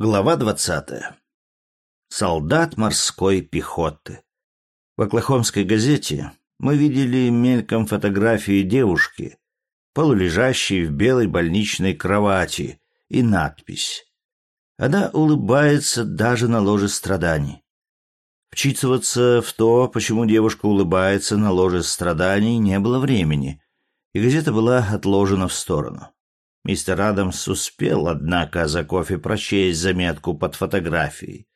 Глава двадцатая. Солдат морской пехоты. В Оклахомской газете мы видели мельком фотографии девушки, полулежащей в белой больничной кровати, и надпись. Она улыбается даже на ложе страданий. Вчитываться в то, почему девушка улыбается на ложе страданий, не было времени, и газета была отложена в сторону. Мистер Адамс успел, однако, за кофе прочесть заметку под фотографией.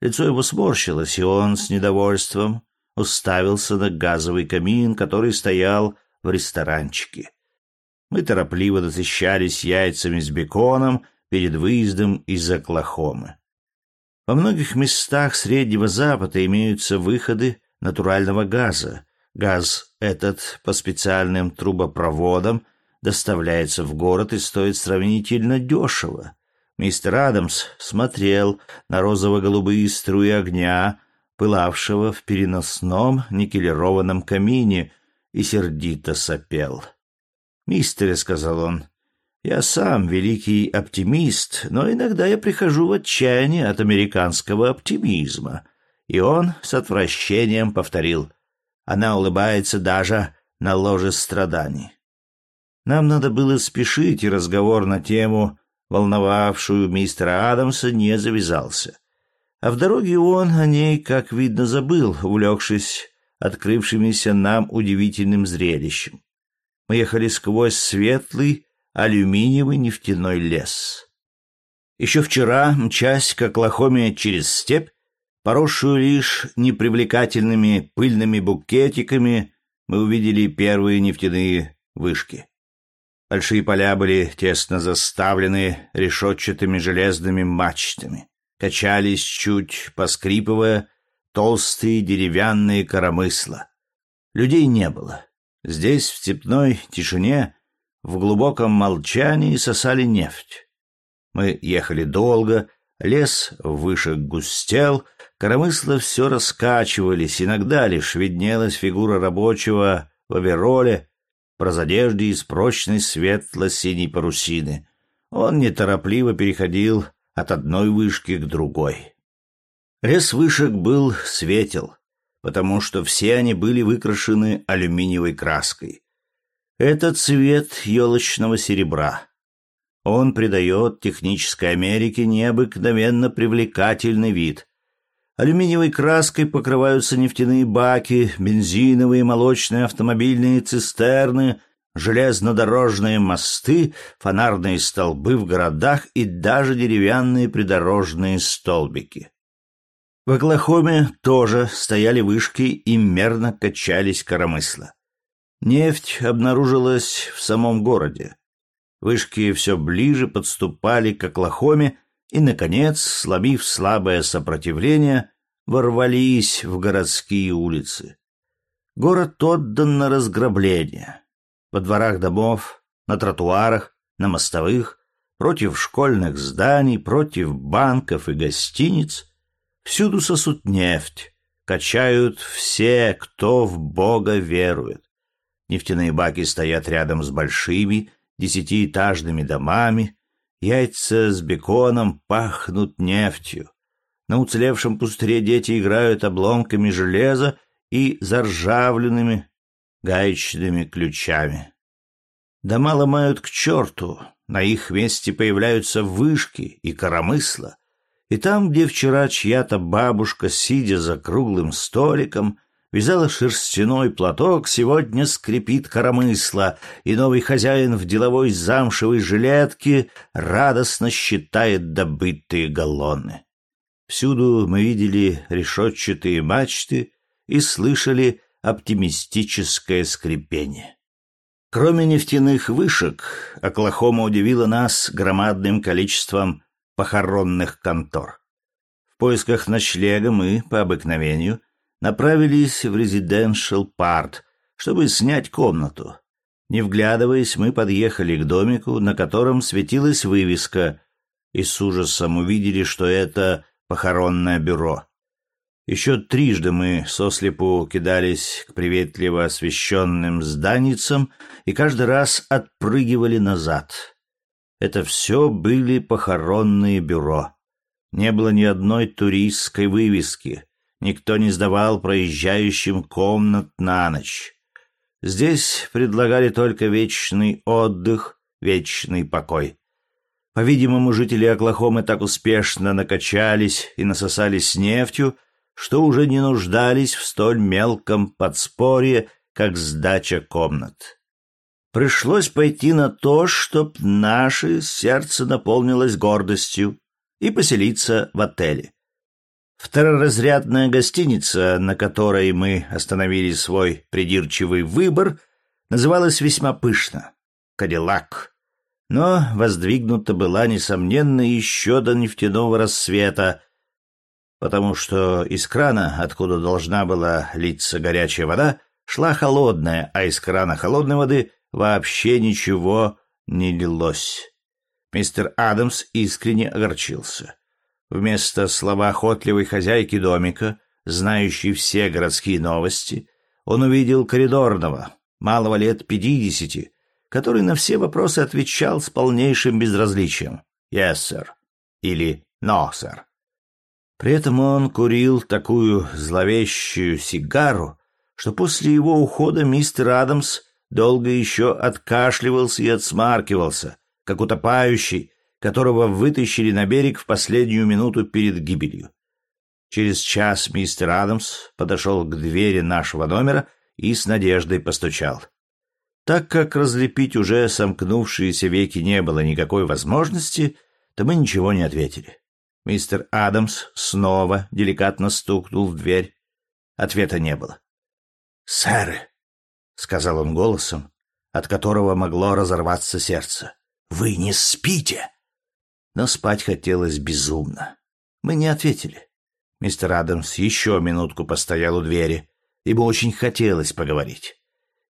Лицо его сморщилось, и он с недовольством уставился на газовый камин, который стоял в ресторанчике. Мы торопливо насыщались яйцами с беконом перед выездом из Оклахомы. Во многих местах Среднего Запада имеются выходы натурального газа. Газ этот по специальным трубопроводам – доставляется в город и стоит сравнительно дешево. Мистер Адамс смотрел на розово-голубые струи огня, пылавшего в переносном никелированном камине, и сердито сопел. «Мистер», — сказал он, — «я сам великий оптимист, но иногда я прихожу в отчаяние от американского оптимизма». И он с отвращением повторил. Она улыбается даже на ложе страданий. Нам надо было спешить, и разговор на тему, волновавшую мистера Адамса, не завязался. А в дороге он о ней, как видно, забыл, увлекшись открывшимися нам удивительным зрелищем. Мы ехали сквозь светлый алюминиевый нефтяной лес. Еще вчера, мчась к Оклахоме через степь, поросшую лишь непривлекательными пыльными букетиками, мы увидели первые нефтяные вышки. Большие поля были тесно заставлены решетчатыми железными мачтами. Качались чуть, поскрипывая, толстые деревянные коромысла. Людей не было. Здесь, в степной тишине, в глубоком молчании сосали нефть. Мы ехали долго, лес выше густел, коромысла все раскачивались, иногда лишь виднелась фигура рабочего в овероле, прозодежде из прочной светло-синей парусины. Он неторопливо переходил от одной вышки к другой. Лес вышек был светел, потому что все они были выкрашены алюминиевой краской. Это цвет елочного серебра. Он придает технической Америке необыкновенно привлекательный вид, Алюминиевой краской покрываются нефтяные баки, бензиновые, молочные автомобильные цистерны, железнодорожные мосты, фонарные столбы в городах и даже деревянные придорожные столбики. В Оклахоме тоже стояли вышки и мерно качались коромысла. Нефть обнаружилась в самом городе. Вышки все ближе подступали к Оклахоме, и, наконец, сломив слабое сопротивление, ворвались в городские улицы. Город отдан на разграбление. Во дворах домов, на тротуарах, на мостовых, против школьных зданий, против банков и гостиниц. Всюду сосут нефть, качают все, кто в Бога верует. Нефтяные баки стоят рядом с большими десятиэтажными домами, Яйца с беконом пахнут нефтью. На уцелевшем пустыре дети играют обломками железа и заржавленными гаечными ключами. Дома ломают к черту, на их месте появляются вышки и коромысла. И там, где вчера чья-то бабушка, сидя за круглым столиком, вязала шерстяной платок, сегодня скрипит коромысла, и новый хозяин в деловой замшевой жилетке радостно считает добытые галлоны. Всюду мы видели решетчатые мачты и слышали оптимистическое скрипение. Кроме нефтяных вышек, Оклахома удивила нас громадным количеством похоронных контор. В поисках ночлега мы, по обыкновению, направились в резиденшал парт, чтобы снять комнату. Не вглядываясь, мы подъехали к домику, на котором светилась вывеска, и с ужасом увидели, что это похоронное бюро. Еще трижды мы сослепу кидались к приветливо освещенным зданицам и каждый раз отпрыгивали назад. Это все были похоронные бюро. не было ни одной туристской вывески, никто не сдавал проезжающим комнат на ночь. Здесь предлагали только вечный отдых, вечный покой. По-видимому, жители Оклахомы так успешно накачались и насосались нефтью, что уже не нуждались в столь мелком подспорье, как сдача комнат. Пришлось пойти на то, чтоб наше сердце наполнилось гордостью, и поселиться в отеле. Второразрядная гостиница, на которой мы остановили свой придирчивый выбор, называлась весьма пышно — «Кадиллак». Но воздвигнута была, несомненно, еще до нефтяного рассвета, потому что из крана, откуда должна была литься горячая вода, шла холодная, а из крана холодной воды вообще ничего не лилось. Мистер Адамс искренне огорчился. Вместо словоохотливой хозяйки домика, знающей все городские новости, он увидел коридорного, малого лет пятидесяти, который на все вопросы отвечал с полнейшим безразличием «Yes, sir» или «No, sir». При этом он курил такую зловещую сигару, что после его ухода мистер Адамс долго еще откашливался и отсмаркивался, как утопающий, которого вытащили на берег в последнюю минуту перед гибелью. Через час мистер Адамс подошел к двери нашего номера и с надеждой постучал. Так как разлепить уже сомкнувшиеся веки не было никакой возможности, то мы ничего не ответили. Мистер Адамс снова деликатно стукнул в дверь. Ответа не было. «Сэры», — сказал он голосом, от которого могло разорваться сердце, вы не спите!» Но спать хотелось безумно. Мы не ответили. Мистер Адамс еще минутку постоял у двери. Ему очень хотелось поговорить.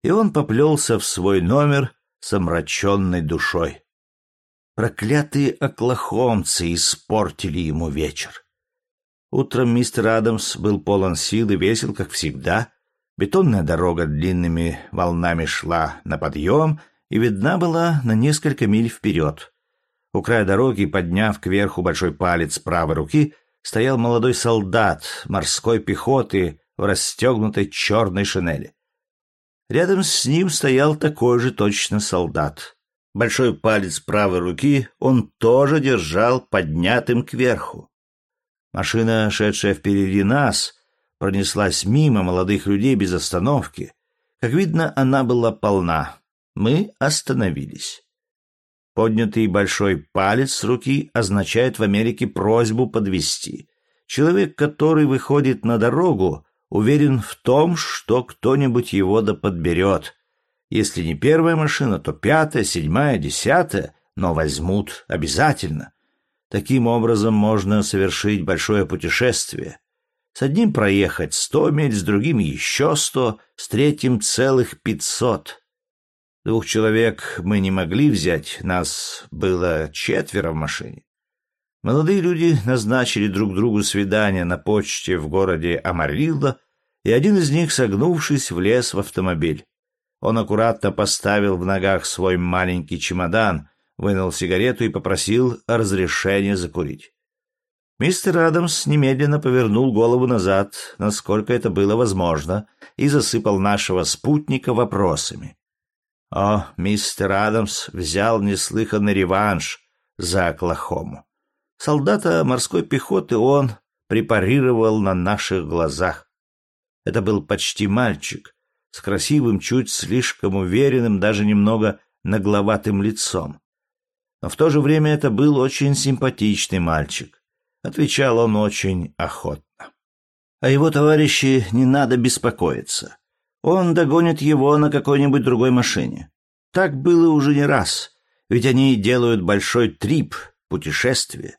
И он поплелся в свой номер с омраченной душой. Проклятые оклахомцы испортили ему вечер. Утром мистер Адамс был полон сил и весел, как всегда. Бетонная дорога длинными волнами шла на подъем — и видна была на несколько миль вперед. У края дороги, подняв кверху большой палец правой руки, стоял молодой солдат морской пехоты в расстегнутой черной шинели. Рядом с ним стоял такой же точно солдат. Большой палец правой руки он тоже держал поднятым кверху. Машина, шедшая впереди нас, пронеслась мимо молодых людей без остановки. Как видно, она была полна. Мы остановились. Поднятый большой палец руки означает в Америке просьбу подвести. Человек, который выходит на дорогу, уверен в том, что кто-нибудь его да подберет. Если не первая машина, то пятая, седьмая, десятая, но возьмут обязательно. Таким образом можно совершить большое путешествие. С одним проехать сто миль, с другим еще сто, с третьим целых пятьсот. Двух человек мы не могли взять, нас было четверо в машине. Молодые люди назначили друг другу свидание на почте в городе Амарилла, и один из них, согнувшись, влез в автомобиль. Он аккуратно поставил в ногах свой маленький чемодан, вынул сигарету и попросил разрешения закурить. Мистер Адамс немедленно повернул голову назад, насколько это было возможно, и засыпал нашего спутника вопросами. О, мистер Адамс взял неслыханный реванш за Оклахому. Солдата морской пехоты он препарировал на наших глазах. Это был почти мальчик, с красивым, чуть слишком уверенным, даже немного нагловатым лицом. Но в то же время это был очень симпатичный мальчик. Отвечал он очень охотно. А его товарищи не надо беспокоиться он догонит его на какой-нибудь другой машине. Так было уже не раз, ведь они делают большой трип, путешествие.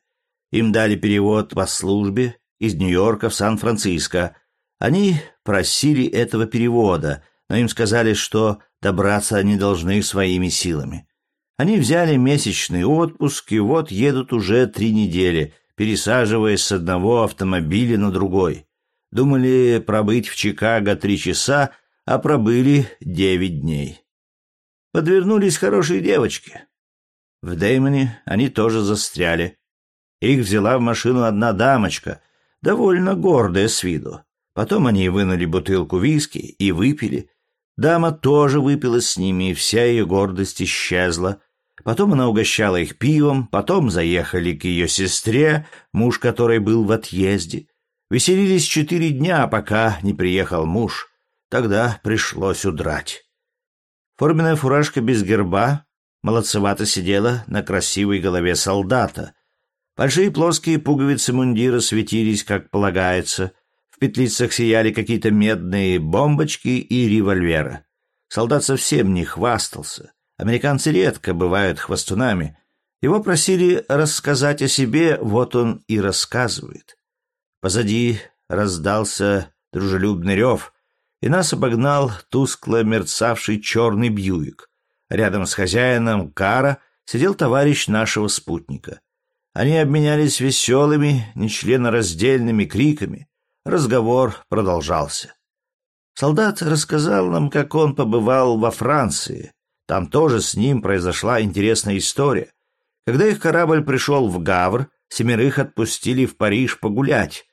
Им дали перевод по службе из Нью-Йорка в Сан-Франциско. Они просили этого перевода, но им сказали, что добраться они должны своими силами. Они взяли месячный отпуск и вот едут уже три недели, пересаживаясь с одного автомобиля на другой. Думали пробыть в Чикаго три часа, а пробыли девять дней. Подвернулись хорошие девочки. В Деймоне они тоже застряли. Их взяла в машину одна дамочка, довольно гордая с виду. Потом они вынули бутылку виски и выпили. Дама тоже выпила с ними, и вся ее гордость исчезла. Потом она угощала их пивом, потом заехали к ее сестре, муж которой был в отъезде. Веселились четыре дня, пока не приехал муж. Тогда пришлось удрать. Форменная фуражка без герба молодцевато сидела на красивой голове солдата. Большие плоские пуговицы мундира светились, как полагается. В петлицах сияли какие-то медные бомбочки и револьверы. Солдат совсем не хвастался. Американцы редко бывают хвастунами. Его просили рассказать о себе, вот он и рассказывает. Позади раздался дружелюбный рев, и нас обогнал тускло мерцавший черный бьюик. Рядом с хозяином кара сидел товарищ нашего спутника. Они обменялись веселыми, нечленораздельными криками. Разговор продолжался. Солдат рассказал нам, как он побывал во Франции. Там тоже с ним произошла интересная история. Когда их корабль пришел в Гавр, семерых отпустили в Париж погулять.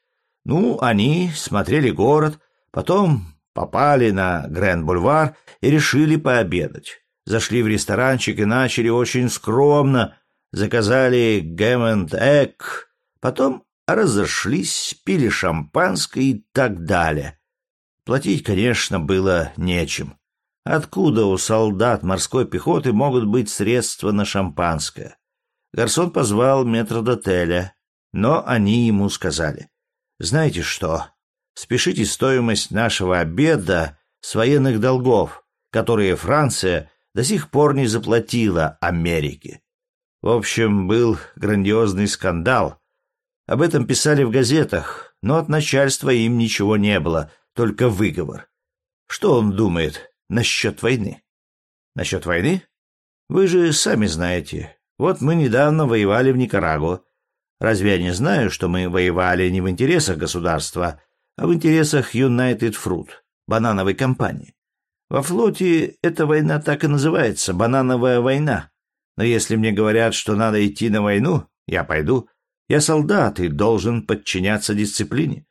Ну, они смотрели город, потом Попали на Гранд-бульвар и решили пообедать. Зашли в ресторанчик и начали очень скромно. Заказали гэм эк, потом разошлись, пили шампанское и так далее. Платить, конечно, было нечем. Откуда у солдат морской пехоты могут быть средства на шампанское? Гарсон позвал метрдотеля, но они ему сказали. «Знаете что? Спешите стоимость нашего обеда с военных долгов, которые Франция до сих пор не заплатила Америке. В общем, был грандиозный скандал. Об этом писали в газетах, но от начальства им ничего не было, только выговор. Что он думает насчет войны? Насчет войны? Вы же сами знаете. Вот мы недавно воевали в Никарагуа. Разве я не знаю, что мы воевали не в интересах государства, а в интересах United Fruit, банановой компании. Во флоте эта война так и называется — банановая война. Но если мне говорят, что надо идти на войну, я пойду. Я солдат и должен подчиняться дисциплине.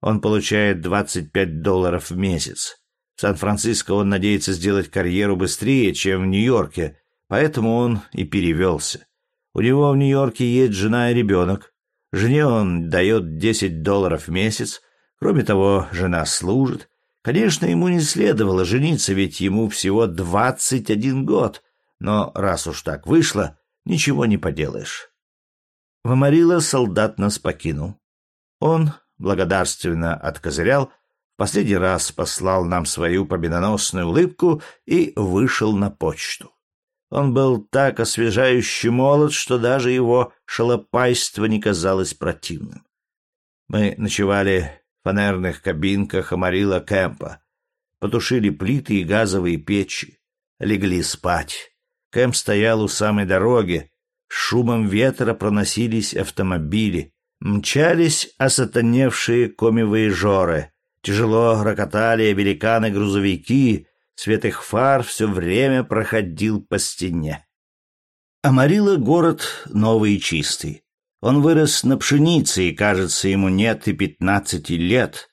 Он получает 25 долларов в месяц. В Сан-Франциско он надеется сделать карьеру быстрее, чем в Нью-Йорке, поэтому он и перевелся. У него в Нью-Йорке есть жена и ребенок. Жене он дает 10 долларов в месяц, Кроме того, жена служит. Конечно, ему не следовало жениться, ведь ему всего двадцать один год. Но раз уж так вышло, ничего не поделаешь. В Амарило солдат нас покинул. Он благодарственно откозырял, последний раз послал нам свою победоносную улыбку и вышел на почту. Он был так освежающе молод, что даже его шалопайство не казалось противным. Мы ночевали фанерных кабинках Амарила Кэмпа. Потушили плиты и газовые печи. Легли спать. Кэмп стоял у самой дороги. С шумом ветра проносились автомобили. Мчались осатаневшие комивые жоры. Тяжело рокотали великаны-грузовики. Свет их фар все время проходил по стене. Амарила — город новый и чистый. Он вырос на пшенице, и, кажется, ему нет и пятнадцати лет.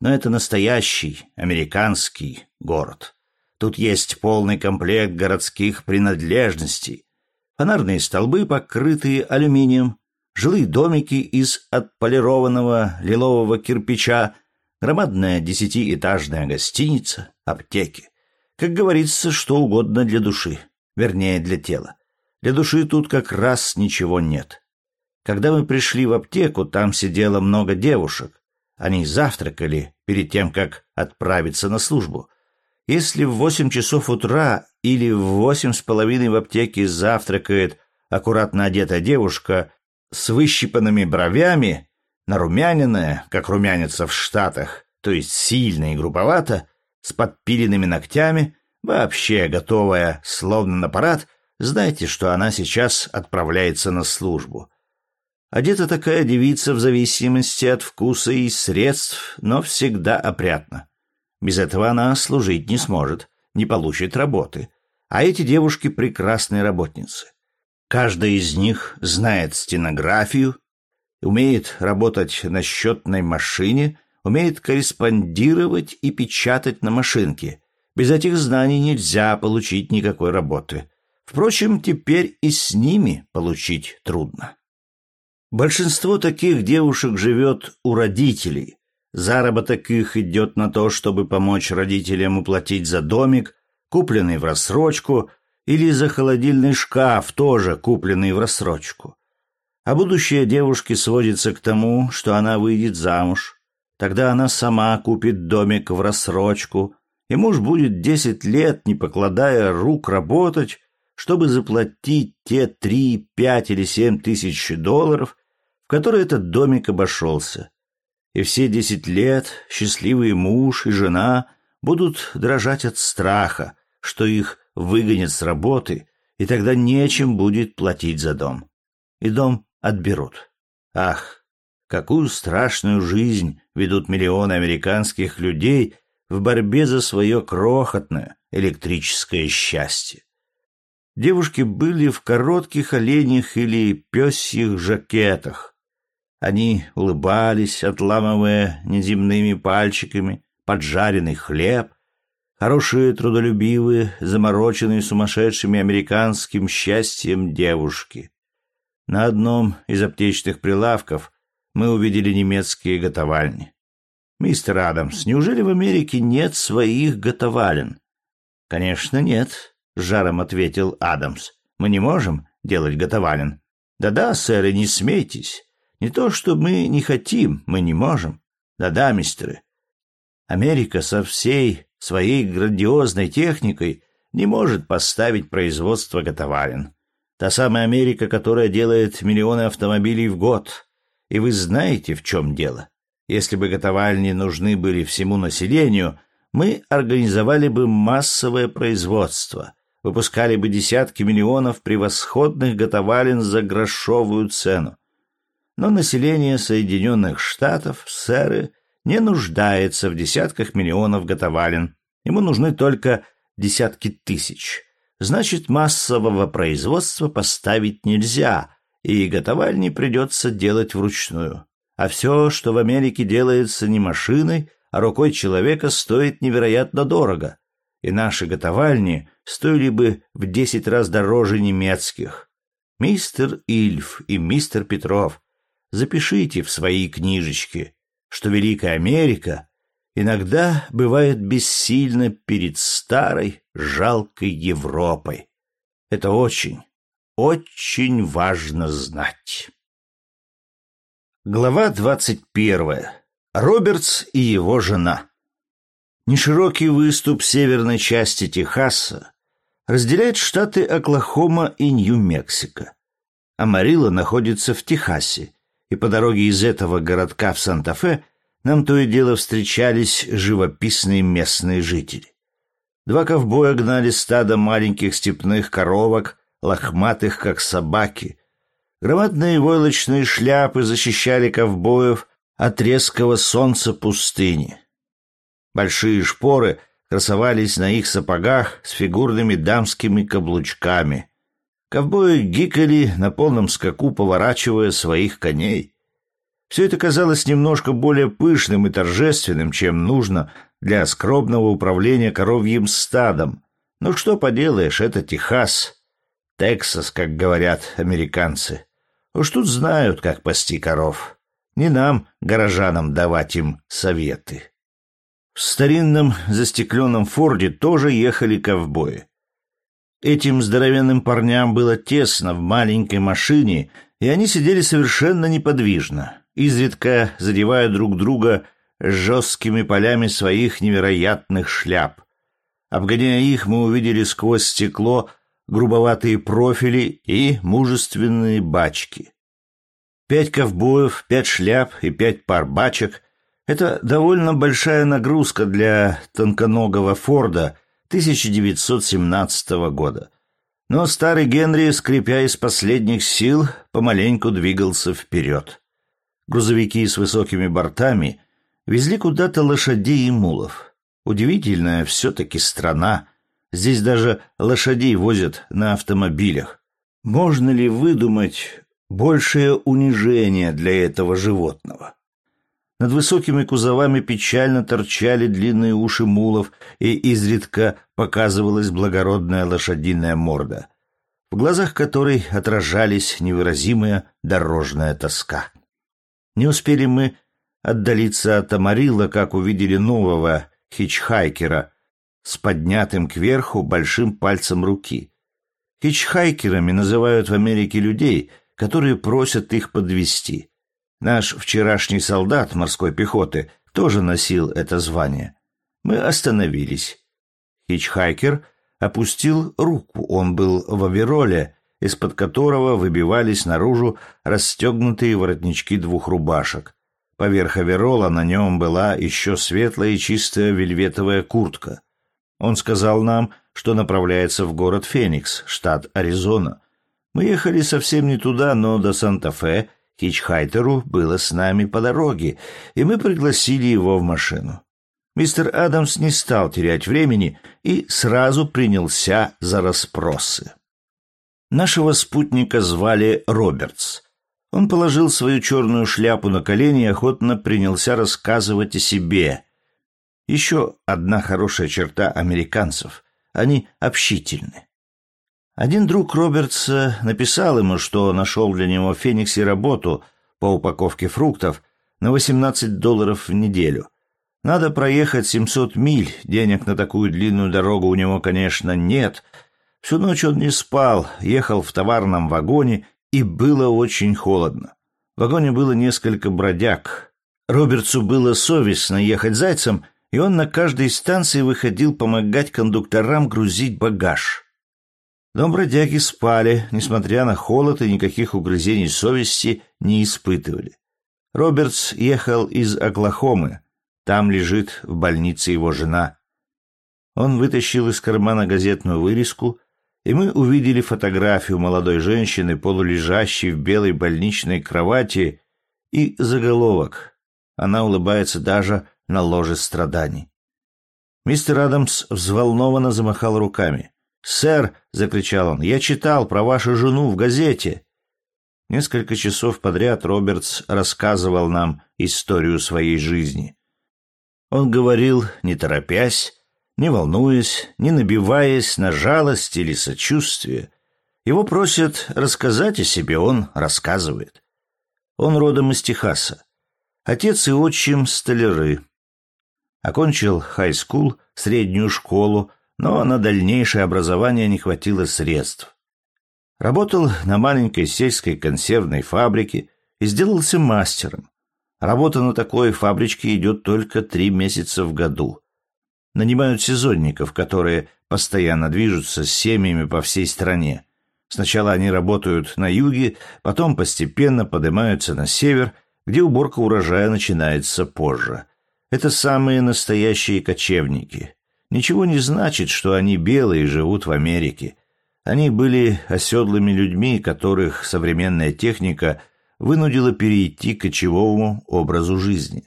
Но это настоящий американский город. Тут есть полный комплект городских принадлежностей. Фонарные столбы, покрытые алюминием, жилые домики из отполированного лилового кирпича, громадная десятиэтажная гостиница, аптеки. Как говорится, что угодно для души, вернее, для тела. Для души тут как раз ничего нет. Когда мы пришли в аптеку, там сидело много девушек. Они завтракали перед тем, как отправиться на службу. Если в восемь часов утра или в восемь с половиной в аптеке завтракает аккуратно одетая девушка с выщипанными бровями, нарумяненная, как румянится в Штатах, то есть сильно и грубовато, с подпиленными ногтями, вообще готовая, словно на парад, знайте, что она сейчас отправляется на службу. Одета такая девица в зависимости от вкуса и средств, но всегда опрятна. Без этого она служить не сможет, не получит работы. А эти девушки прекрасные работницы. Каждая из них знает стенографию, умеет работать на счетной машине, умеет корреспондировать и печатать на машинке. Без этих знаний нельзя получить никакой работы. Впрочем, теперь и с ними получить трудно. Большинство таких девушек живет у родителей. Заработок их идет на то, чтобы помочь родителям уплатить за домик, купленный в рассрочку, или за холодильный шкаф, тоже купленный в рассрочку. А будущее девушки сводится к тому, что она выйдет замуж. Тогда она сама купит домик в рассрочку, и муж будет десять лет, не покладая рук, работать, чтобы заплатить те три, пять или семь тысяч долларов, в которые этот домик обошелся. И все десять лет счастливый муж и жена будут дрожать от страха, что их выгонят с работы, и тогда нечем будет платить за дом. И дом отберут. Ах, какую страшную жизнь ведут миллионы американских людей в борьбе за свое крохотное электрическое счастье. Девушки были в коротких оленях или пёсьих жакетах. Они улыбались, отламывая неземными пальчиками поджаренный хлеб, Хорошие, трудолюбивые, замороченные сумасшедшими американским счастьем девушки. На одном из аптечных прилавков мы увидели немецкие готовальни. «Мистер Адамс, неужели в Америке нет своих готовален?» «Конечно, нет», — жаром ответил Адамс. «Мы не можем делать готовален». «Да-да, сэр, и не смейтесь. Не то, что мы не хотим, мы не можем. Да-да, мистеры. Америка со всей своей грандиозной техникой не может поставить производство готоварен. Та самая Америка, которая делает миллионы автомобилей в год. И вы знаете, в чем дело. Если бы готовальни нужны были всему населению, мы организовали бы массовое производство, выпускали бы десятки миллионов превосходных готовален за грошовую цену. Но население Соединенных Штатов, сэры, не нуждается в десятках миллионов готовален. Ему нужны только десятки тысяч. Значит, массового производства поставить нельзя, и готовальни придется делать вручную. А все, что в Америке делается не машиной, а рукой человека, стоит невероятно дорого. И наши готовальни стоили бы в десять раз дороже немецких. Мистер Ильф и мистер Петров, запишите в свои книжечки – что Великая Америка иногда бывает бессильна перед старой, жалкой Европой. Это очень, очень важно знать. Глава двадцать первая. Робертс и его жена. Неширокий выступ северной части Техаса разделяет штаты Оклахома и Нью-Мексико. Амарилла находится в Техасе, и по дороге из этого городка в Санта-Фе нам то и дело встречались живописные местные жители. Два ковбоя гнали стадо маленьких степных коровок, лохматых, как собаки. Громадные войлочные шляпы защищали ковбоев от резкого солнца пустыни. Большие шпоры красовались на их сапогах с фигурными дамскими каблучками. Ковбои гикали на полном скаку, поворачивая своих коней. Все это казалось немножко более пышным и торжественным, чем нужно для скромного управления коровьим стадом. Но что поделаешь, это Техас. Тексас, как говорят американцы. Уж тут знают, как пасти коров. Не нам, горожанам, давать им советы. В старинном застекленном форде тоже ехали ковбои. Этим здоровенным парням было тесно в маленькой машине, и они сидели совершенно неподвижно, изредка задевая друг друга жесткими полями своих невероятных шляп. Обгоняя их, мы увидели сквозь стекло грубоватые профили и мужественные бачки. Пять ковбоев, пять шляп и пять пар бачек — это довольно большая нагрузка для тонконогого Форда — 1917 года. Но старый Генри, скрипя из последних сил, помаленьку двигался вперед. Грузовики с высокими бортами везли куда-то лошадей и мулов. Удивительная все-таки страна. Здесь даже лошадей возят на автомобилях. Можно ли выдумать большее унижение для этого животного? Над высокими кузовами печально торчали длинные уши мулов, и изредка показывалась благородная лошадиная морда, в глазах которой отражались невыразимая дорожная тоска. Не успели мы отдалиться от Амарила, как увидели нового хичхайкера с поднятым кверху большим пальцем руки. Хичхайкерами называют в Америке людей, которые просят их подвести. Наш вчерашний солдат морской пехоты тоже носил это звание. Мы остановились. Хичхайкер опустил руку. Он был в овероле, из-под которого выбивались наружу расстегнутые воротнички двух рубашек. Поверх оверола на нем была еще светлая и чистая вельветовая куртка. Он сказал нам, что направляется в город Феникс, штат Аризона. Мы ехали совсем не туда, но до Санта-Фе Хичхайтеру было с нами по дороге, и мы пригласили его в машину. Мистер Адамс не стал терять времени и сразу принялся за расспросы. Нашего спутника звали Робертс. Он положил свою черную шляпу на колени и охотно принялся рассказывать о себе. Еще одна хорошая черта американцев — они общительны. Один друг Робертса написал ему, что нашел для него в Фениксе работу по упаковке фруктов на 18 долларов в неделю. Надо проехать 700 миль, денег на такую длинную дорогу у него, конечно, нет. Всю ночь он не спал, ехал в товарном вагоне, и было очень холодно. В вагоне было несколько бродяг. Робертсу было совестно ехать зайцем, и он на каждой станции выходил помогать кондукторам грузить багаж. Но бродяги спали, несмотря на холод и никаких угрызений совести не испытывали. Робертс ехал из Оклахомы. Там лежит в больнице его жена. Он вытащил из кармана газетную вырезку, и мы увидели фотографию молодой женщины, полулежащей в белой больничной кровати, и заголовок. Она улыбается даже на ложе страданий. Мистер Адамс взволнованно замахал руками. «Сэр!» — закричал он. «Я читал про вашу жену в газете!» Несколько часов подряд Робертс рассказывал нам историю своей жизни. Он говорил, не торопясь, не волнуясь, не набиваясь на жалость или сочувствие. Его просят рассказать о себе, он рассказывает. Он родом из Техаса. Отец и отчим — столяры. Окончил хай-скул, среднюю школу, но на дальнейшее образование не хватило средств. Работал на маленькой сельской консервной фабрике и сделался мастером. Работа на такой фабричке идет только три месяца в году. Нанимают сезонников, которые постоянно движутся с семьями по всей стране. Сначала они работают на юге, потом постепенно поднимаются на север, где уборка урожая начинается позже. Это самые настоящие кочевники ничего не значит, что они белые живут в Америке. Они были оседлыми людьми, которых современная техника вынудила перейти к кочевому образу жизни.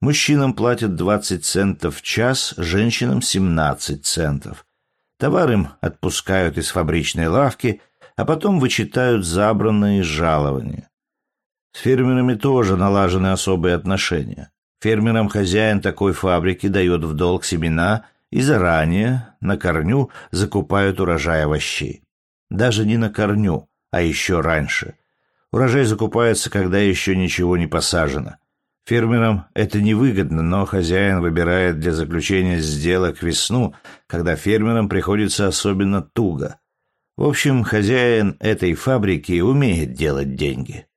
Мужчинам платят 20 центов в час, женщинам 17 центов. Товар им отпускают из фабричной лавки, а потом вычитают забранные жалования. С фермерами тоже налажены особые отношения. Фермерам хозяин такой фабрики дает в долг семена и заранее на корню закупают урожай овощей. Даже не на корню, а еще раньше. Урожай закупается, когда еще ничего не посажено. Фермерам это невыгодно, но хозяин выбирает для заключения сделок весну, когда фермерам приходится особенно туго. В общем, хозяин этой фабрики умеет делать деньги.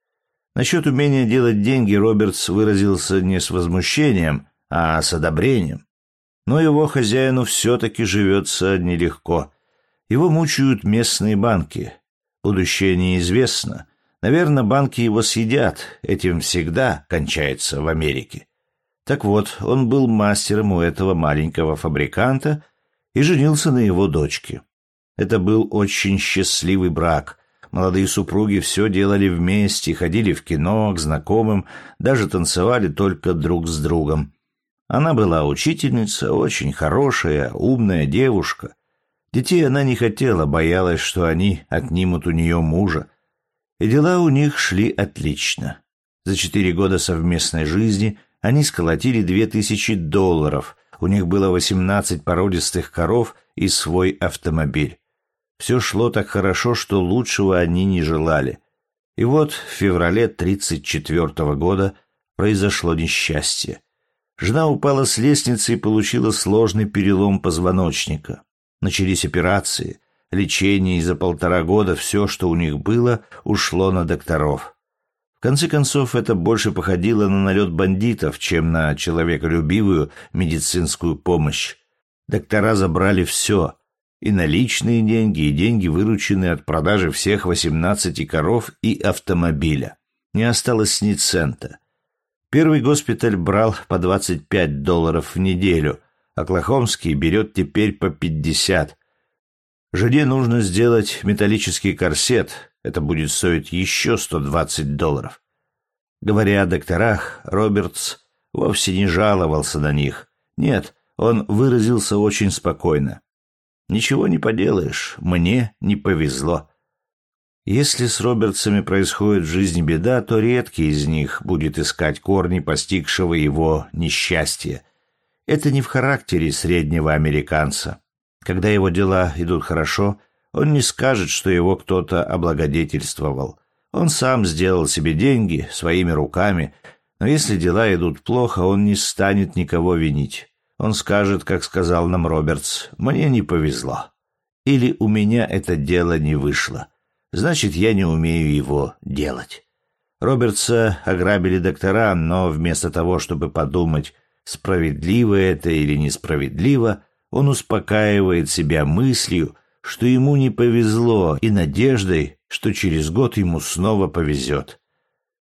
Насчет умения делать деньги Робертс выразился не с возмущением, а с одобрением. Но его хозяину все-таки живется нелегко. Его мучают местные банки. Будущее неизвестно. Наверное, банки его съедят. Этим всегда кончается в Америке. Так вот, он был мастером у этого маленького фабриканта и женился на его дочке. Это был очень счастливый брак. Молодые супруги все делали вместе, ходили в кино, к знакомым, даже танцевали только друг с другом. Она была учительница, очень хорошая, умная девушка. Детей она не хотела, боялась, что они отнимут у нее мужа. И дела у них шли отлично. За четыре года совместной жизни они сколотили две тысячи долларов, у них было восемнадцать породистых коров и свой автомобиль. Все шло так хорошо, что лучшего они не желали. И вот в феврале тридцать четвертого года произошло несчастье. Жена упала с лестницы и получила сложный перелом позвоночника. Начались операции, лечение, и за полтора года все, что у них было, ушло на докторов. В конце концов, это больше походило на налет бандитов, чем на человеколюбивую медицинскую помощь. Доктора забрали все, и наличные деньги, и деньги, вырученные от продажи всех восемнадцати коров и автомобиля. Не осталось ни цента. Первый госпиталь брал по двадцать пять долларов в неделю, а Клахомский берет теперь по пятьдесят. Жене нужно сделать металлический корсет, это будет стоить еще сто двадцать долларов. Говоря о докторах, Робертс вовсе не жаловался на них. Нет, он выразился очень спокойно. Ничего не поделаешь, мне не повезло. Если с Робертсами происходит в жизни беда, то редкий из них будет искать корни постигшего его несчастья. Это не в характере среднего американца. Когда его дела идут хорошо, он не скажет, что его кто-то облагодетельствовал. Он сам сделал себе деньги своими руками, но если дела идут плохо, он не станет никого винить. Он скажет, как сказал нам Робертс, «Мне не повезло». Или «У меня это дело не вышло». Значит, я не умею его делать. Робертса ограбили доктора, но вместо того, чтобы подумать, справедливо это или несправедливо, он успокаивает себя мыслью, что ему не повезло, и надеждой, что через год ему снова повезет.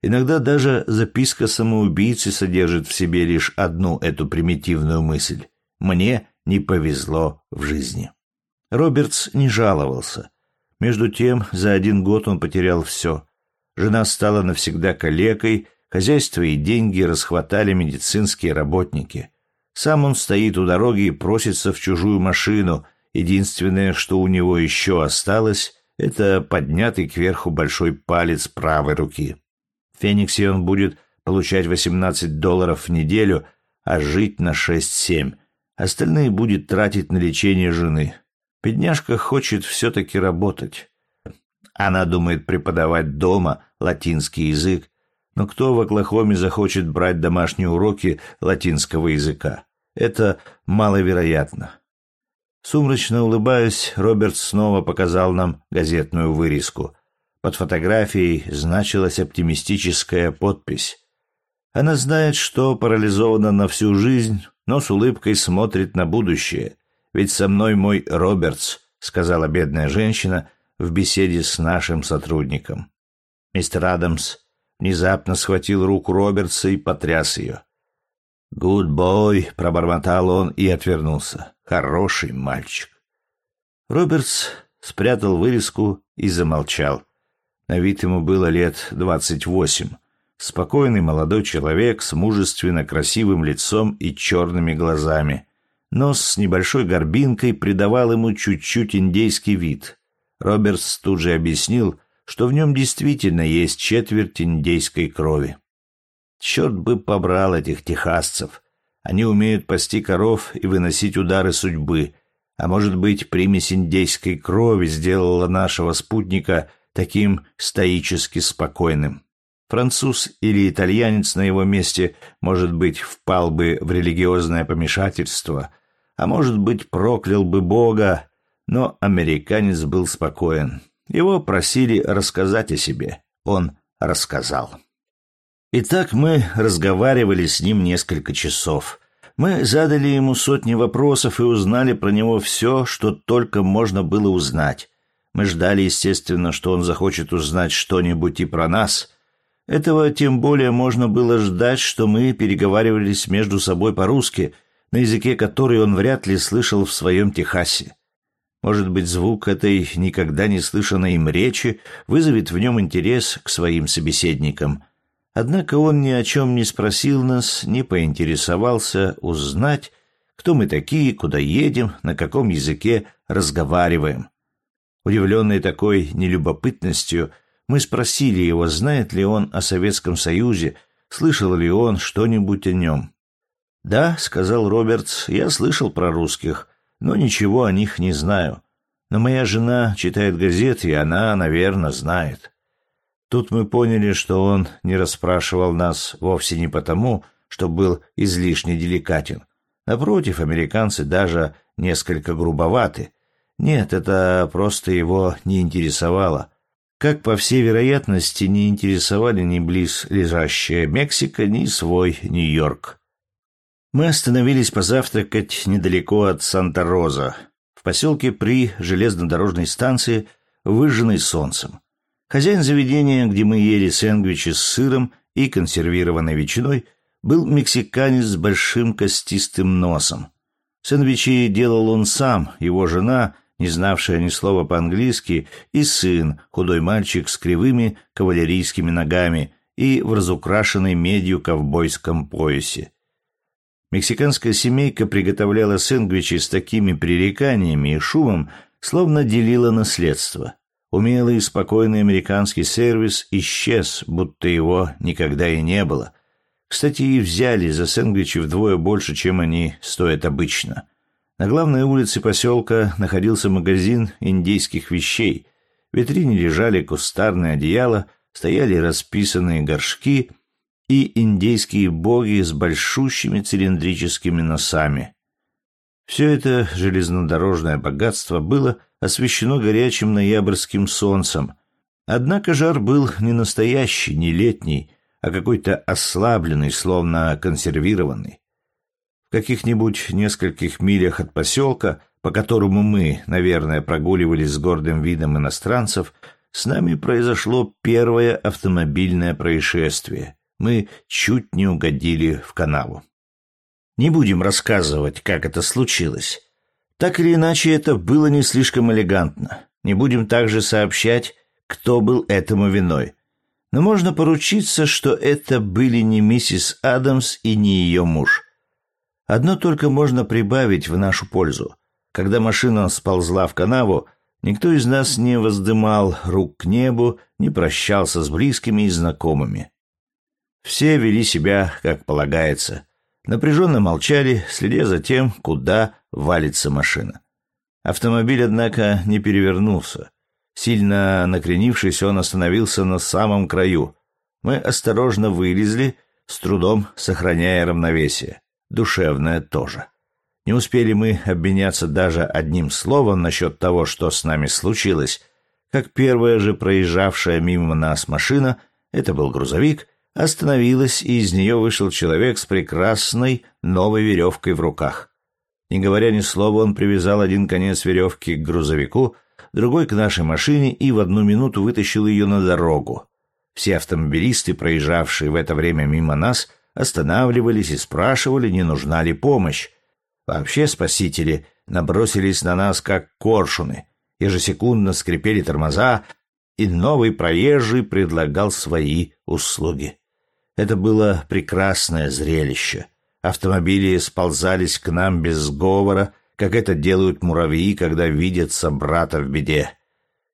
Иногда даже записка самоубийцы содержит в себе лишь одну эту примитивную мысль «мне не повезло в жизни». Робертс не жаловался. Между тем, за один год он потерял все. Жена стала навсегда калекой, хозяйство и деньги расхватали медицинские работники. Сам он стоит у дороги и просится в чужую машину. Единственное, что у него еще осталось, это поднятый кверху большой палец правой руки. В Фениксе он будет получать 18 долларов в неделю, а жить на 6-7. Остальные будет тратить на лечение жены. Бедняжка хочет все-таки работать. Она думает преподавать дома латинский язык, но кто в Оклахоме захочет брать домашние уроки латинского языка? Это маловероятно. Сумрачно улыбаясь, Роберт снова показал нам газетную вырезку. Под фотографией значилась оптимистическая подпись. Она знает, что парализована на всю жизнь, но с улыбкой смотрит на будущее. Ведь со мной мой Робертс, сказала бедная женщина в беседе с нашим сотрудником. Мистер Адамс внезапно схватил руку Робертса и потряс ее. «Good boy», — пробормотал он и отвернулся. «Хороший мальчик». Робертс спрятал вырезку и замолчал. На вид ему было лет двадцать восемь. Спокойный молодой человек с мужественно красивым лицом и черными глазами. Нос с небольшой горбинкой придавал ему чуть-чуть индейский вид. Робертс тут же объяснил, что в нем действительно есть четверть индейской крови. Черт бы побрал этих техасцев. Они умеют пасти коров и выносить удары судьбы. А может быть, примесь индейской крови сделала нашего спутника – таким стоически спокойным. Француз или итальянец на его месте, может быть, впал бы в религиозное помешательство, а может быть, проклял бы Бога, но американец был спокоен. Его просили рассказать о себе. Он рассказал. Итак, мы разговаривали с ним несколько часов. Мы задали ему сотни вопросов и узнали про него все, что только можно было узнать. Мы ждали, естественно, что он захочет узнать что-нибудь и про нас. Этого тем более можно было ждать, что мы переговаривались между собой по-русски, на языке который он вряд ли слышал в своем Техасе. Может быть, звук этой никогда не слышанной им речи вызовет в нем интерес к своим собеседникам. Однако он ни о чем не спросил нас, не поинтересовался узнать, кто мы такие, куда едем, на каком языке разговариваем. Удивленные такой нелюбопытностью, мы спросили его, знает ли он о Советском Союзе, слышал ли он что-нибудь о нем. «Да», — сказал Робертс, — «я слышал про русских, но ничего о них не знаю. Но моя жена читает газеты, и она, наверное, знает». Тут мы поняли, что он не расспрашивал нас вовсе не потому, что был излишне деликатен. Напротив, американцы даже несколько грубоваты. Нет, это просто его не интересовало. Как, по всей вероятности, не интересовали ни близ лежащая Мексика, ни свой Нью-Йорк. Мы остановились позавтракать недалеко от Санта-Роза, в поселке при железнодорожной станции, выжженной солнцем. Хозяин заведения, где мы ели сэндвичи с сыром и консервированной ветчиной, был мексиканец с большим костистым носом. Сэндвичи делал он сам, его жена, не знавшая ни слова по-английски, и сын, худой мальчик с кривыми кавалерийскими ногами и в разукрашенной медью ковбойском поясе. Мексиканская семейка приготовляла сэндвичи с такими пререканиями и шумом, словно делила наследство. Умелый и спокойный американский сервис исчез, будто его никогда и не было. Кстати, и взяли за сэндвичи вдвое больше, чем они стоят обычно. На главной улице поселка находился магазин индейских вещей. В витрине лежали кустарные одеяла, стояли расписанные горшки — и индейские боги с большущими цилиндрическими носами. Все это железнодорожное богатство было освещено горячим ноябрьским солнцем, однако жар был не настоящий, не летний, а какой-то ослабленный, словно консервированный. В каких-нибудь нескольких милях от поселка, по которому мы, наверное, прогуливались с гордым видом иностранцев, с нами произошло первое автомобильное происшествие — мы чуть не угодили в канаву. Не будем рассказывать, как это случилось. Так или иначе, это было не слишком элегантно. Не будем также сообщать, кто был этому виной. Но можно поручиться, что это были не миссис Адамс и не ее муж. Одно только можно прибавить в нашу пользу. Когда машина сползла в канаву, никто из нас не воздымал рук к небу, не прощался с близкими и знакомыми. Все вели себя, как полагается. Напряженно молчали, следя за тем, куда валится машина. Автомобиль, однако, не перевернулся. Сильно накренившись, он остановился на самом краю. Мы осторожно вылезли, с трудом сохраняя равновесие. Душевное тоже. Не успели мы обменяться даже одним словом насчет того, что с нами случилось, как первая же проезжавшая мимо нас машина, это был грузовик, остановилась, и из нее вышел человек с прекрасной новой веревкой в руках. Не говоря ни слова, он привязал один конец веревки к грузовику, другой к нашей машине и в одну минуту вытащил ее на дорогу. Все автомобилисты, проезжавшие в это время мимо нас, останавливались и спрашивали, не нужна ли помощь. Вообще спасители набросились на нас, как коршуны. Ежесекундно скрипели тормоза, и новый проезжий предлагал свои услуги. Это было прекрасное зрелище. Автомобили сползались к нам без сговора, как это делают муравьи, когда видят собрата в беде.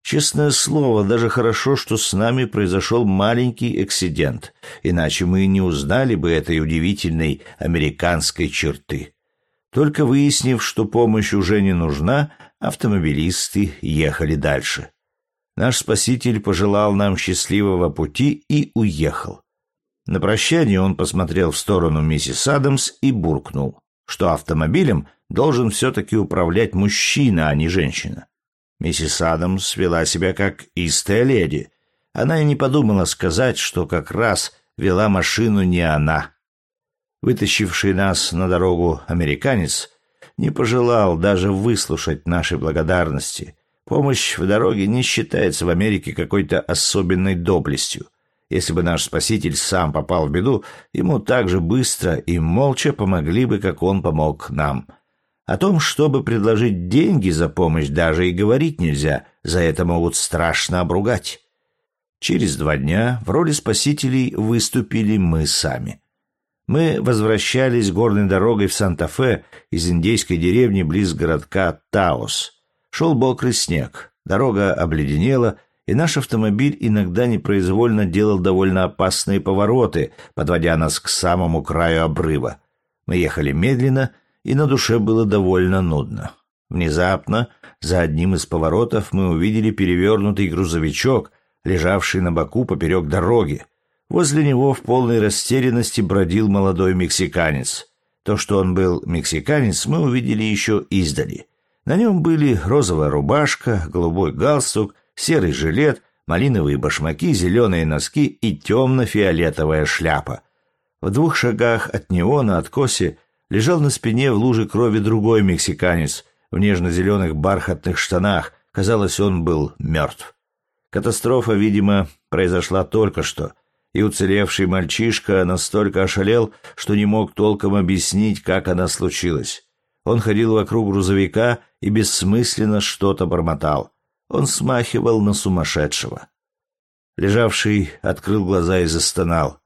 Честное слово, даже хорошо, что с нами произошел маленький эксидент, иначе мы не узнали бы этой удивительной американской черты. Только выяснив, что помощь уже не нужна, автомобилисты ехали дальше. Наш спаситель пожелал нам счастливого пути и уехал. На прощание он посмотрел в сторону миссис Адамс и буркнул, что автомобилем должен все-таки управлять мужчина, а не женщина. Миссис Адамс вела себя как истая леди. Она и не подумала сказать, что как раз вела машину не она. Вытащивший нас на дорогу американец не пожелал даже выслушать нашей благодарности. Помощь в дороге не считается в Америке какой-то особенной доблестью. Если бы наш спаситель сам попал в беду, ему так же быстро и молча помогли бы, как он помог нам. О том, чтобы предложить деньги за помощь, даже и говорить нельзя, за это могут страшно обругать. Через два дня в роли спасителей выступили мы сами. Мы возвращались горной дорогой в Санта-Фе из индейской деревни близ городка Таос. Шел мокрый снег, дорога обледенела, и наш автомобиль иногда непроизвольно делал довольно опасные повороты, подводя нас к самому краю обрыва. Мы ехали медленно, и на душе было довольно нудно. Внезапно, за одним из поворотов, мы увидели перевернутый грузовичок, лежавший на боку поперек дороги. Возле него в полной растерянности бродил молодой мексиканец. То, что он был мексиканец, мы увидели еще издали. На нем были розовая рубашка, голубой галстук, серый жилет, малиновые башмаки, зеленые носки и темно-фиолетовая шляпа. В двух шагах от него на откосе лежал на спине в луже крови другой мексиканец в нежно-зеленых бархатных штанах. Казалось, он был мертв. Катастрофа, видимо, произошла только что, и уцелевший мальчишка настолько ошалел, что не мог толком объяснить, как она случилась. Он ходил вокруг грузовика и бессмысленно что-то бормотал. Он смахивал на сумасшедшего. Лежавший открыл глаза и застонал.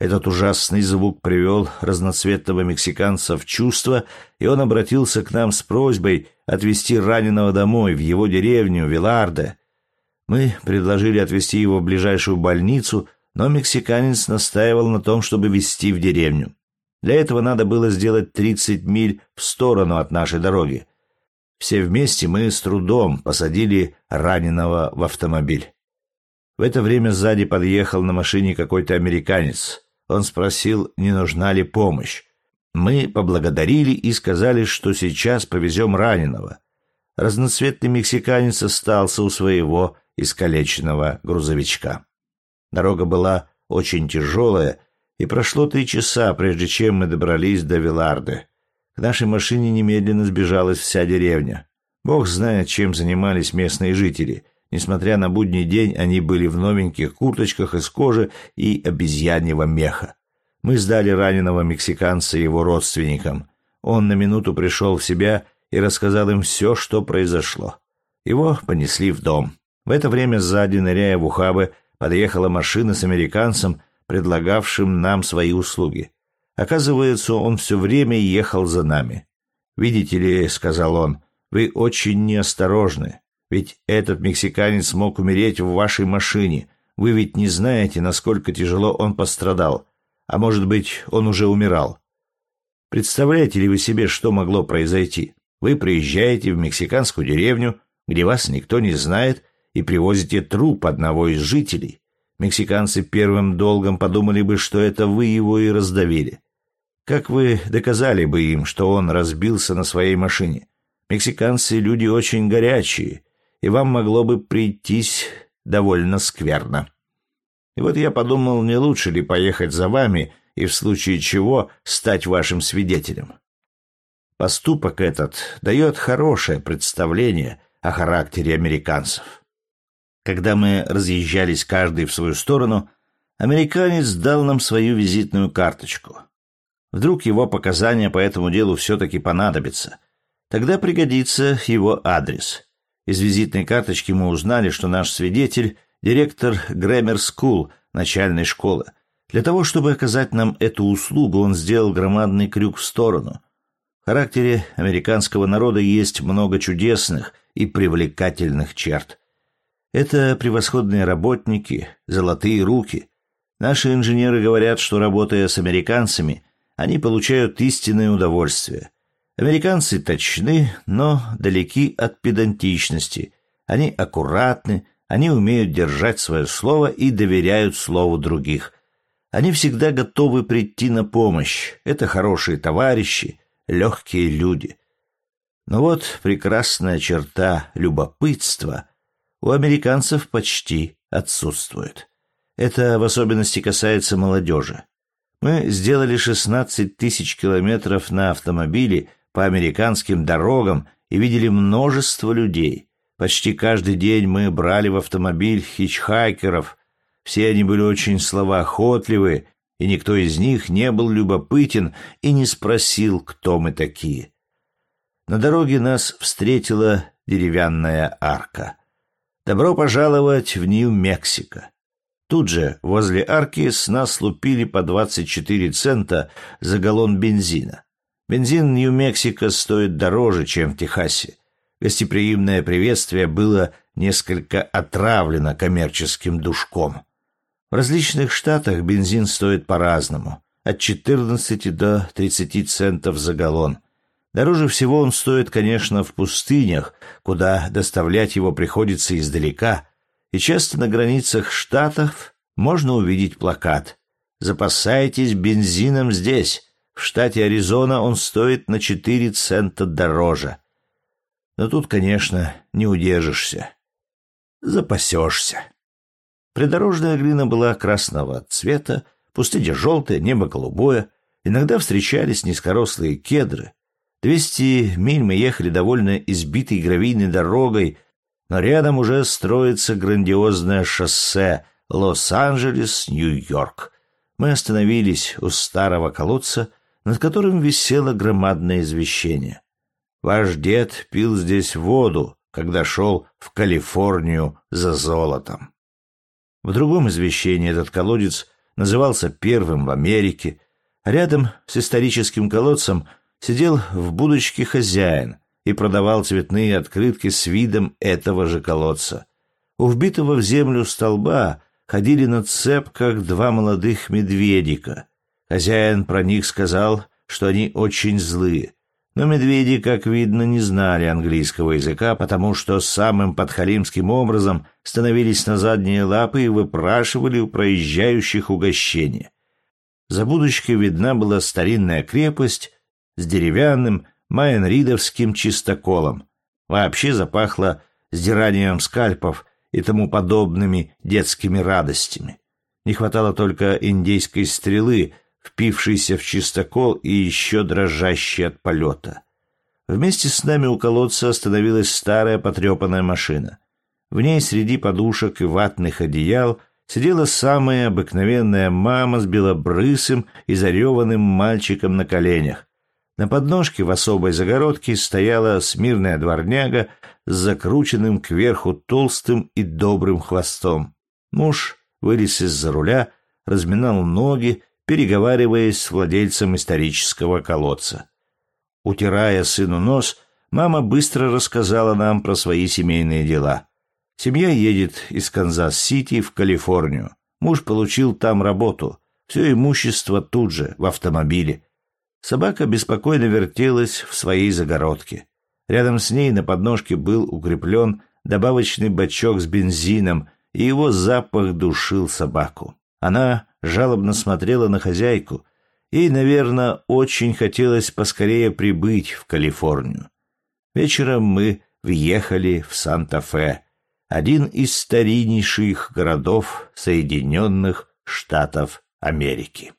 Этот ужасный звук привел разноцветного мексиканца в чувство, и он обратился к нам с просьбой отвезти раненого домой, в его деревню, Виларде. Мы предложили отвезти его в ближайшую больницу, но мексиканец настаивал на том, чтобы везти в деревню. Для этого надо было сделать 30 миль в сторону от нашей дороги. Все вместе мы с трудом посадили раненого в автомобиль. В это время сзади подъехал на машине какой-то американец. Он спросил, не нужна ли помощь. Мы поблагодарили и сказали, что сейчас повезем раненого. Разноцветный мексиканец остался у своего искалеченного грузовичка. Дорога была очень тяжелая, и прошло три часа, прежде чем мы добрались до Виларды. К нашей машине немедленно сбежалась вся деревня. Бог знает, чем занимались местные жители — Несмотря на будний день, они были в новеньких курточках из кожи и обезьяньего меха. Мы сдали раненого мексиканца его родственникам. Он на минуту пришел в себя и рассказал им все, что произошло. Его понесли в дом. В это время сзади, ныряя в ухабы, подъехала машина с американцем, предлагавшим нам свои услуги. Оказывается, он все время ехал за нами. «Видите ли», — сказал он, — «вы очень неосторожны. Ведь этот мексиканец мог умереть в вашей машине. Вы ведь не знаете, насколько тяжело он пострадал. А может быть, он уже умирал. Представляете ли вы себе, что могло произойти? Вы приезжаете в мексиканскую деревню, где вас никто не знает, и привозите труп одного из жителей. Мексиканцы первым долгом подумали бы, что это вы его и раздавили. Как вы доказали бы им, что он разбился на своей машине? Мексиканцы люди очень горячие, и вам могло бы прийтись довольно скверно. И вот я подумал, не лучше ли поехать за вами и в случае чего стать вашим свидетелем. Поступок этот дает хорошее представление о характере американцев. Когда мы разъезжались каждый в свою сторону, американец дал нам свою визитную карточку. Вдруг его показания по этому делу все-таки понадобятся. Тогда пригодится его адрес — из визитной карточки мы узнали, что наш свидетель — директор Grammar School, начальной школы. Для того, чтобы оказать нам эту услугу, он сделал громадный крюк в сторону. В характере американского народа есть много чудесных и привлекательных черт. Это превосходные работники, золотые руки. Наши инженеры говорят, что работая с американцами, они получают истинное удовольствие — Американцы точны, но далеки от педантичности. Они аккуратны, они умеют держать свое слово и доверяют слову других. Они всегда готовы прийти на помощь. Это хорошие товарищи, легкие люди. Но вот прекрасная черта любопытства у американцев почти отсутствует. Это в особенности касается молодежи. Мы сделали 16 тысяч километров на автомобиле по американским дорогам и видели множество людей. Почти каждый день мы брали в автомобиль хичхайкеров. Все они были очень словоохотливы, и никто из них не был любопытен и не спросил, кто мы такие. На дороге нас встретила деревянная арка. «Добро пожаловать в Нью-Мексико!» Тут же, возле арки, с нас лупили по 24 цента за галлон бензина. Бензин Нью-Мексико стоит дороже, чем в Техасе. Гостеприимное приветствие было несколько отравлено коммерческим душком. В различных штатах бензин стоит по-разному, от 14 до 30 центов за галлон. Дороже всего он стоит, конечно, в пустынях, куда доставлять его приходится издалека, и часто на границах штатов можно увидеть плакат «Запасайтесь бензином здесь». В штате Аризона он стоит на 4 цента дороже. Но тут, конечно, не удержишься. Запасешься. Придорожная глина была красного цвета, пустыня желтая, небо голубое. Иногда встречались низкорослые кедры. Двести миль мы ехали довольно избитой гравийной дорогой, рядом уже строится грандиозное шоссе Лос-Анджелес-Нью-Йорк. Мы остановились у старого колодца, над которым висело громадное извещение. Ваш дед пил здесь воду, когда шел в Калифорнию за золотом. В другом извещении этот колодец назывался первым в Америке, а рядом с историческим колодцем сидел в будочке хозяин и продавал цветные открытки с видом этого же колодца. У вбитого в землю столба ходили на цепках два молодых медведика. Хозяин про них сказал, что они очень злые. Но медведи, как видно, не знали английского языка, потому что самым подхалимским образом становились на задние лапы и выпрашивали у проезжающих угощения. За будочкой видна была старинная крепость с деревянным майенридовским чистоколом. Вообще запахло сдиранием скальпов и тому подобными детскими радостями. Не хватало только индейской стрелы — впившийся в чистокол и еще дрожащий от полета. Вместе с нами у колодца остановилась старая потрепанная машина. В ней среди подушек и ватных одеял сидела самая обыкновенная мама с белобрысым и зареванным мальчиком на коленях. На подножке в особой загородке стояла смирная дворняга с закрученным кверху толстым и добрым хвостом. Муж вылез из-за руля, разминал ноги переговариваясь с владельцем исторического колодца. Утирая сыну нос, мама быстро рассказала нам про свои семейные дела. Семья едет из Канзас-Сити в Калифорнию. Муж получил там работу. Все имущество тут же, в автомобиле. Собака беспокойно вертелась в своей загородке. Рядом с ней на подножке был укреплен добавочный бачок с бензином, и его запах душил собаку. Она жалобно смотрела на хозяйку. Ей, наверное, очень хотелось поскорее прибыть в Калифорнию. Вечером мы въехали в Санта-Фе, один из стариннейших городов Соединенных Штатов Америки.